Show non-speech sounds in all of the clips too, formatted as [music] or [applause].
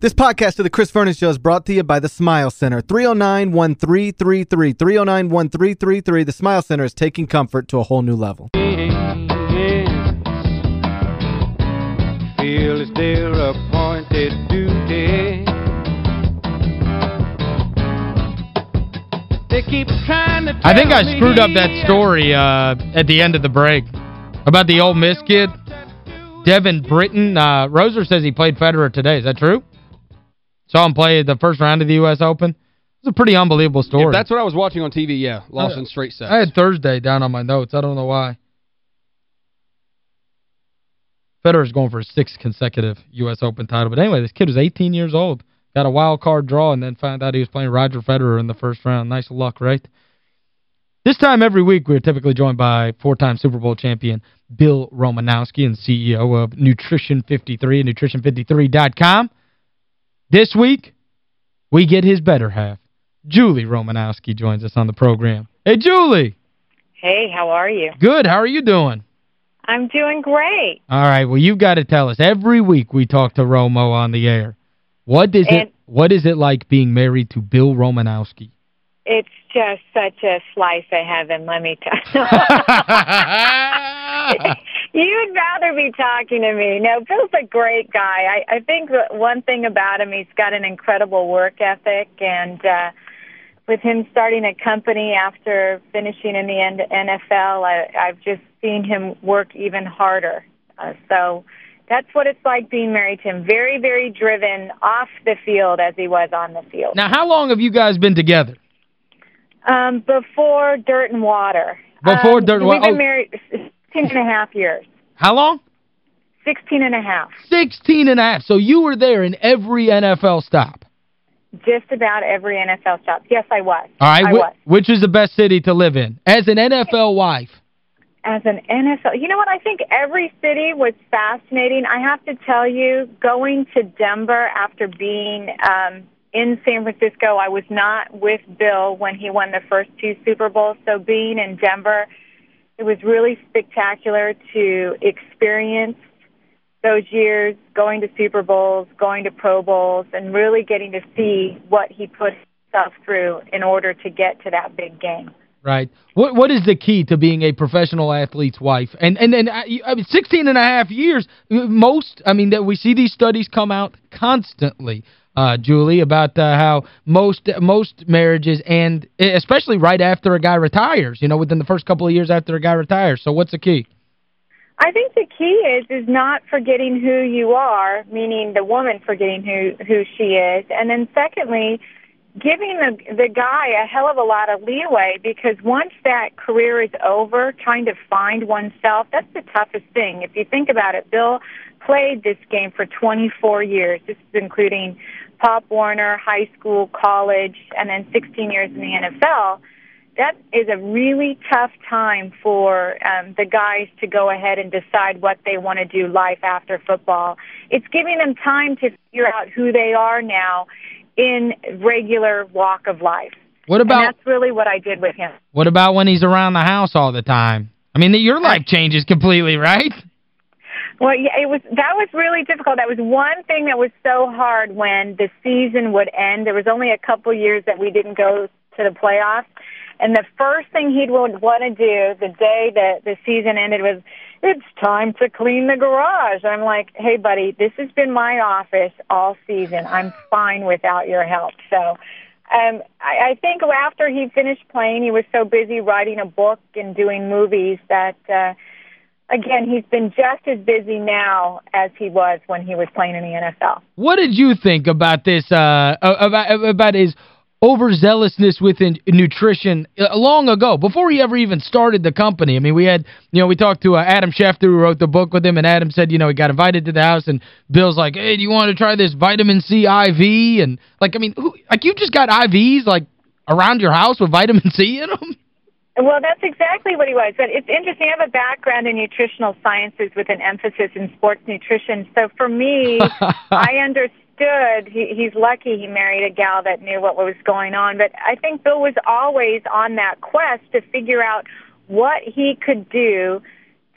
This podcast of the Chris Vernon Show is brought to you by the Smile Center. 309-1333. 309-1333. The Smile Center is taking comfort to a whole new level. Feel it's their appointed duty. They keep trying to I think I screwed up that story uh, at the end of the break about the Ole Miss kid. Devin Britton. Uh, Roser says he played Federer today. Is that true? Saw him play the first round of the U.S. Open. It's a pretty unbelievable story. If that's what I was watching on TV, yeah. Lost in straight sets. I had Thursday down on my notes. I don't know why. Federer's going for his sixth consecutive U.S. Open title. But anyway, this kid was 18 years old. Got a wild card draw and then found out he was playing Roger Federer in the first round. Nice luck, right? This time every week, we're typically joined by four-time Super Bowl champion Bill Romanowski and CEO of Nutrition 53 and Nutrition53.com. This week, we get his better half. Julie Romanowski joins us on the program. Hey, Julie. Hey, how are you? Good. How are you doing? I'm doing great. All right. Well, you've got to tell us. Every week we talk to Romo on the air. What is and it what is it like being married to Bill Romanowski? It's just such a slice of heaven, let me tell you. [laughs] [laughs] You'd rather be talking to me. No, Bill's a great guy. I, I think one thing about him, he's got an incredible work ethic, and uh, with him starting a company after finishing in the end NFL, I, I've just seen him work even harder. Uh, so that's what it's like being married to him. Very, very driven off the field as he was on the field. Now, how long have you guys been together? Um, before Dirt and Water. Before um, Dirt and Water. We've been oh. married 16 and a half years. How long? 16 and a half. 16 and a half. So you were there in every NFL stop. Just about every NFL stop. Yes, I was. All right. I was. Which is the best city to live in? As an NFL wife. As an NFL. You know what? I think every city was fascinating. I have to tell you, going to Denver after being um, in San Francisco, I was not with Bill when he won the first two Super Bowls. So being in Denver, it was really spectacular to experience those years going to Super Bowls, going to Pro Bowls, and really getting to see what he put himself through in order to get to that big game. Right. What what is the key to being a professional athlete's wife? And and then uh, I mean 16 and a half years most I mean that we see these studies come out constantly. Uh, Julie about uh, how most most marriages and especially right after a guy retires, you know, within the first couple of years after a guy retires. So what's the key? I think the key is is not forgetting who you are, meaning the woman forgetting who who she is, and then secondly, giving the the guy a hell of a lot of leeway because once that career is over, trying to find oneself, that's the toughest thing. If you think about it, Bill played this game for 24 years. This is including Pop Warner, high school, college, and then 16 years in the NFL that is a really tough time for um, the guys to go ahead and decide what they want to do life after football. It's giving them time to figure out who they are now in regular walk of life. What about and that's really what I did with him. What about when he's around the house all the time? I mean, that your life changes completely, right? Well, yeah, it was that was really difficult. That was one thing that was so hard when the season would end. There was only a couple years that we didn't go to the playoffs. And the first thing he'd want to do the day that the season ended was, it's time to clean the garage. I'm like, hey, buddy, this has been my office all season. I'm fine without your help. So um, I, I think after he finished playing, he was so busy writing a book and doing movies that, uh, again, he's been just as busy now as he was when he was playing in the NFL. What did you think about this, uh, about, about his overzealousness within nutrition uh, long ago, before he ever even started the company. I mean, we had, you know, we talked to uh, Adam Schefter who wrote the book with him, and Adam said, you know, he got invited to the house, and Bill's like, hey, do you want to try this vitamin C IV? And, like, I mean, who, like, you just got IVs, like, around your house with vitamin C in them? Well, that's exactly what he was. But it's interesting. I have a background in nutritional sciences with an emphasis in sports nutrition. So for me, [laughs] I understand understood. He, he's lucky he married a gal that knew what was going on. But I think Bill was always on that quest to figure out what he could do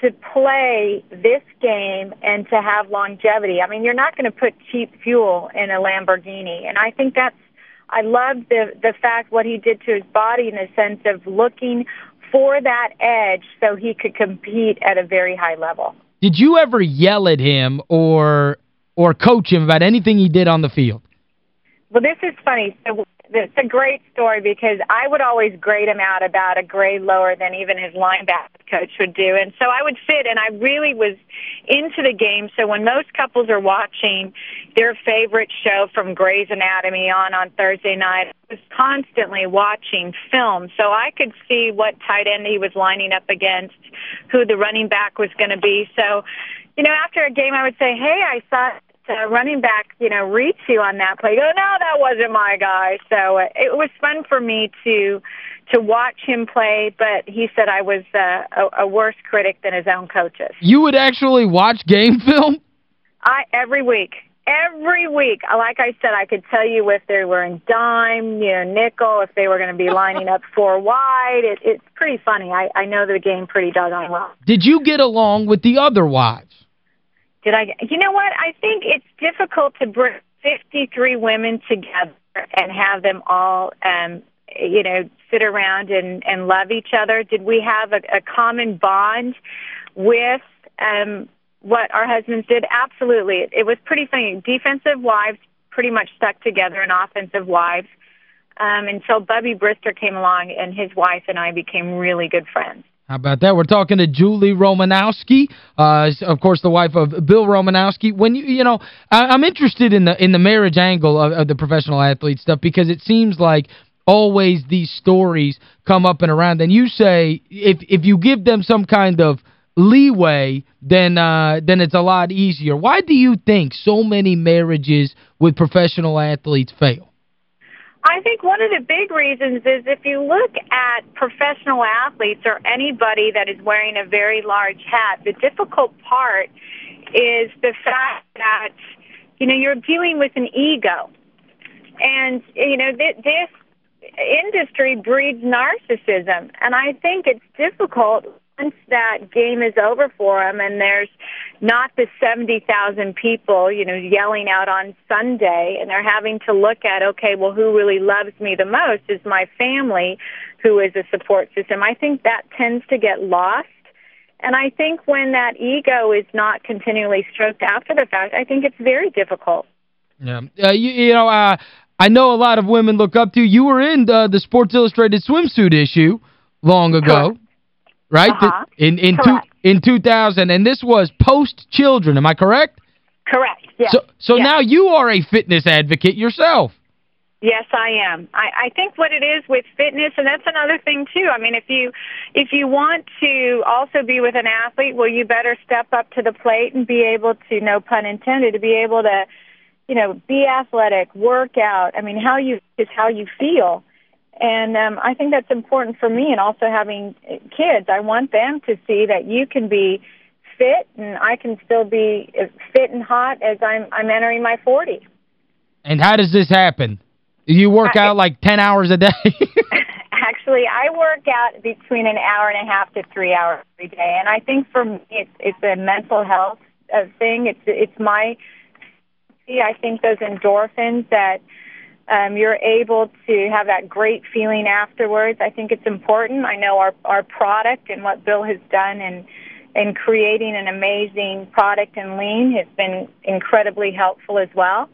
to play this game and to have longevity. I mean, you're not going to put cheap fuel in a Lamborghini, and I think that's I love the the fact what he did to his body in the sense of looking for that edge so he could compete at a very high level. Did you ever yell at him or or coach him about anything he did on the field? Well, this is funny. So it's a great story because I would always grade him out about a grade lower than even his linebacker coach would do. And so I would sit and I really was into the game. So when most couples are watching their favorite show from Grey's Anatomy on on Thursday night, I was constantly watching film. So I could see what tight end he was lining up against, who the running back was going to be. So, you know, after a game, I would say, hey, I saw uh, running back, you know, reach you on that play. Go, no, that wasn't my guy. So uh, it was fun for me to to watch him play, but he said I was uh, a, a worse critic than his own coaches. You would actually watch game [laughs] film? I every week. Every week, like I said, I could tell you if they were in dime, you know, nickel, if they were going to be lining up four wide. It, it's pretty funny. I, I know the game pretty doggone well. Did you get along with the other wives? Did I? You know what? I think it's difficult to bring 53 women together and have them all, um, you know, sit around and, and love each other. Did we have a, a common bond with um, what our husbands did? Absolutely. It, it was pretty funny. Defensive wives pretty much stuck together, and offensive wives. Um, until Bubby Brister came along, and his wife and I became really good friends. How about that? We're talking to Julie Romanowski, uh, of course, the wife of Bill Romanowski. When you you know, I, am interested in the in the marriage angle of, of the professional athlete stuff because it seems like always these stories come up and around. And you say if if you give them some kind of leeway, then uh, then it's a lot easier. Why do you think so many marriages with professional athletes fail? I think one of the big reasons is if you look at professional athletes or anybody that is wearing a very large hat, the difficult part is the fact that, you know, you're dealing with an ego. And, you know, th- this industry breeds narcissism. And I think it's difficult once that game is over for them and there's not the 70,000 people, you know, yelling out on Sunday and they're having to look at, okay, well, who really loves me the most is my family who is a support system. I think that tends to get lost. And I think when that ego is not continually stroked after the fact, I think it's very difficult. Yeah. Uh, you, you know, uh, I know a lot of women look up to you. You were in the, the Sports Illustrated swimsuit issue long ago. Correct right? Uh-huh. In in two, in 2000 and this was post children, am I correct? Correct. Yes. So so yes. now you are a fitness advocate yourself. Yes, I am. I, I think what it is with fitness, and that's another thing too. I mean, if you if you want to also be with an athlete, well, you better step up to the plate and be able to, no pun intended, to be able to, you know, be athletic, work out. I mean, how you is how you feel. And um, I think that's important for me and also having kids. I want them to see that you can be fit and I can still be fit and hot as I'm I'm entering my 40s. And how does this happen? You work out like 10 hours a day? [laughs] Actually, I work out between an hour and a half to 3 hours every day. And I think for me it's it's a mental health uh, thing. It's it's my I think those endorphins that um, you're able to have that great feeling afterwards. I think it's important. I know our, our product and what Bill has done in, in creating an amazing product in lean has been incredibly helpful as well.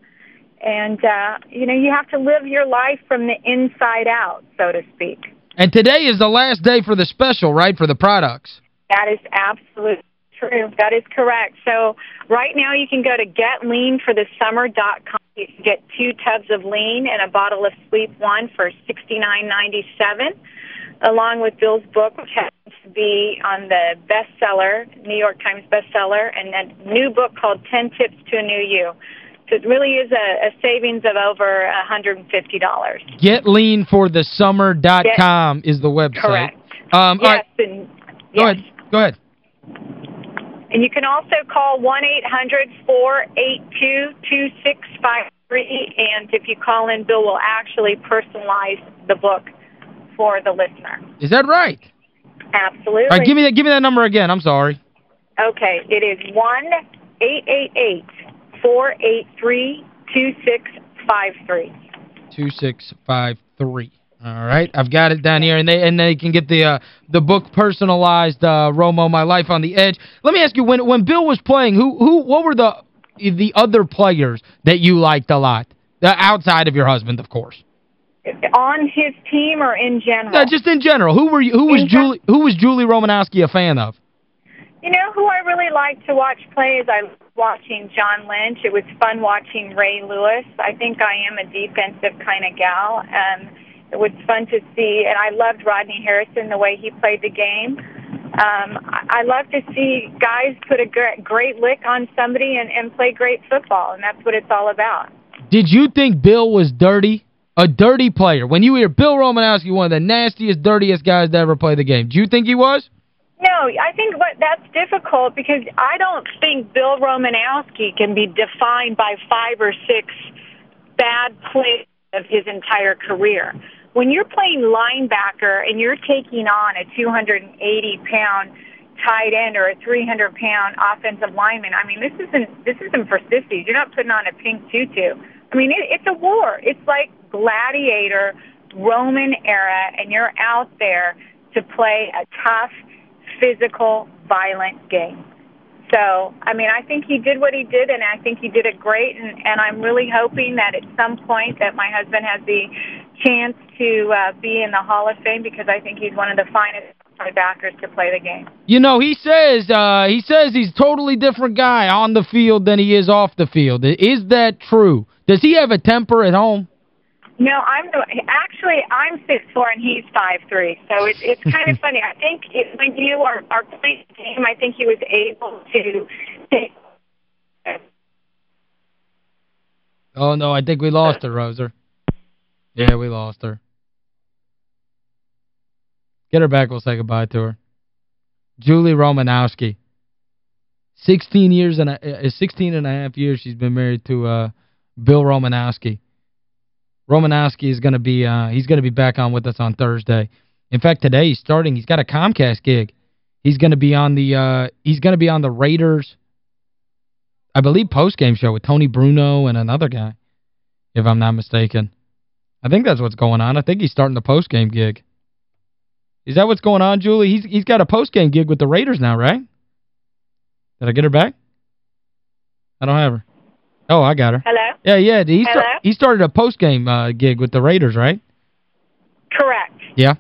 And, uh, you know, you have to live your life from the inside out, so to speak. And today is the last day for the special, right, for the products? That is absolutely true. That is correct. So right now you can go to getleanforthesummer.com you can get two tubs of lean and a bottle of Sleep One for sixty nine ninety seven, along with Bill's book, which happens to be on the bestseller, New York Times bestseller, and a new book called Ten Tips to a New You. So it really is a, a savings of over $150. GetLeanForTheSummer.com is the website. Correct. Um, yes, right. and, yes. Go ahead. Go ahead. And you can also call 1-800-482-2653. And if you call in, Bill will actually personalize the book for the listener. Is that right? Absolutely. All right, give me that, give me that number again. I'm sorry. Okay, it is one eight eight eight four eight three two six five three. 2653. All right, I've got it down here, and they and they can get the uh, the book personalized, uh, Romo, My Life on the Edge. Let me ask you, when when Bill was playing, who who what were the the other players that you liked a lot, uh, outside of your husband, of course? On his team or in general? No, just in general. Who were you, who was Julie who was Julie Romanowski a fan of? You know who I really like to watch play is I watching John Lynch. It was fun watching Ray Lewis. I think I am a defensive kind of gal. Um, it was fun to see, and I loved Rodney Harrison, the way he played the game. Um, I love to see guys put a great, great lick on somebody and, and play great football, and that's what it's all about. Did you think Bill was dirty? A dirty player. When you hear Bill Romanowski, one of the nastiest, dirtiest guys to ever play the game, do you think he was? No, I think what that's difficult because I don't think Bill Romanowski can be defined by five or six bad plays of his entire career. When you're playing linebacker and you're taking on a 280-pound tight end or a 300-pound offensive lineman, I mean, this isn't this isn't for sissies. You're not putting on a pink tutu. I mean, it, it's a war. It's like gladiator Roman era, and you're out there to play a tough, physical, violent game. So, I mean, I think he did what he did, and I think he did it great. And, and I'm really hoping that at some point that my husband has the chance to uh, be in the Hall of Fame because I think he's one of the finest linebackers to play the game. You know, he says uh, he says he's a totally different guy on the field than he is off the field. Is that true? Does he have a temper at home? No, I'm actually I'm six four and he's five three, so it's it's kind of [laughs] funny. I think it, when you are are playing the game, I think he was able to take. Oh no, I think we lost her, Roser. Yeah, we lost her. Get her back, we'll say goodbye to her. Julie Romanowski. 16 years and a, uh, 16 and a half years she's been married to uh, Bill Romanowski. Romanowski is going to be uh, he's going to be back on with us on Thursday. In fact, today he's starting. He's got a Comcast gig. He's going to be on the uh, he's going to be on the Raiders I believe post-game show with Tony Bruno and another guy, if I'm not mistaken. I think that's what's going on. I think he's starting the post-game gig. Is that what's going on, Julie? He's he's got a post-game gig with the Raiders now, right? Did I get her back? I don't have her. Oh, I got her. Hello? Yeah, yeah. He, Hello? Start, he started a post-game uh, gig with the Raiders, right? Correct. Yeah.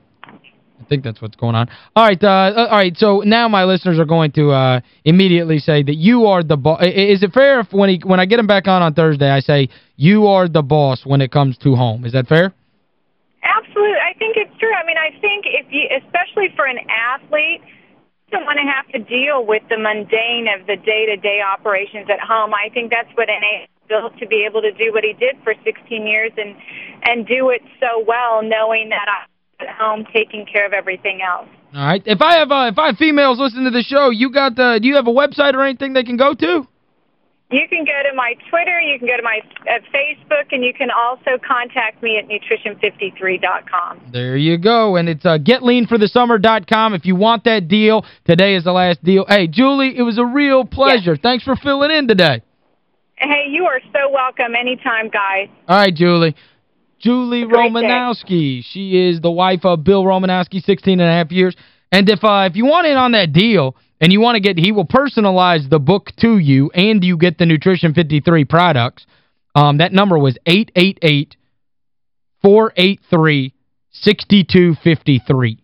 I think that's what's going on. All right, uh, uh, all right. So now my listeners are going to uh, immediately say that you are the boss. Is it fair if when he when I get him back on on Thursday, I say you are the boss when it comes to home? Is that fair? Absolutely. I think it's true. I mean, I think if you especially for an athlete you don't want to have to deal with the mundane of the day-to-day -day operations at home. I think that's what an built to be able to do what he did for 16 years and and do it so well knowing that I at home taking care of everything else. All right. If I have uh, if I have females listening to the show, you got the do you have a website or anything they can go to? You can go to my Twitter, you can go to my uh, Facebook, and you can also contact me at nutrition53.com. There you go. And it's uh, getleanforthesummer.com if you want that deal. Today is the last deal. Hey, Julie, it was a real pleasure. Yes. Thanks for filling in today. Hey, you are so welcome anytime, guys. All right, Julie. Julie Romanowski. Day. She is the wife of Bill Romanowski, 16 and a half years. And if uh, if you want in on that deal and you want to get, he will personalize the book to you and you get the Nutrition 53 products. Um, that number was 888-483-6253.